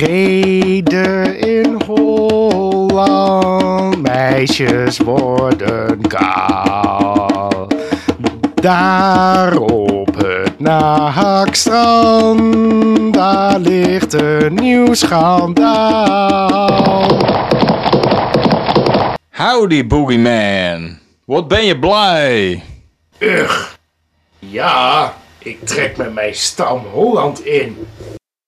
Vrede in Holland, meisjes worden kaal. Daar op het Naakstrand, daar ligt een nieuw schandaal. Howdy, man. Wat ben je blij? Ugh. Ja, ik trek met mijn stam Holland in.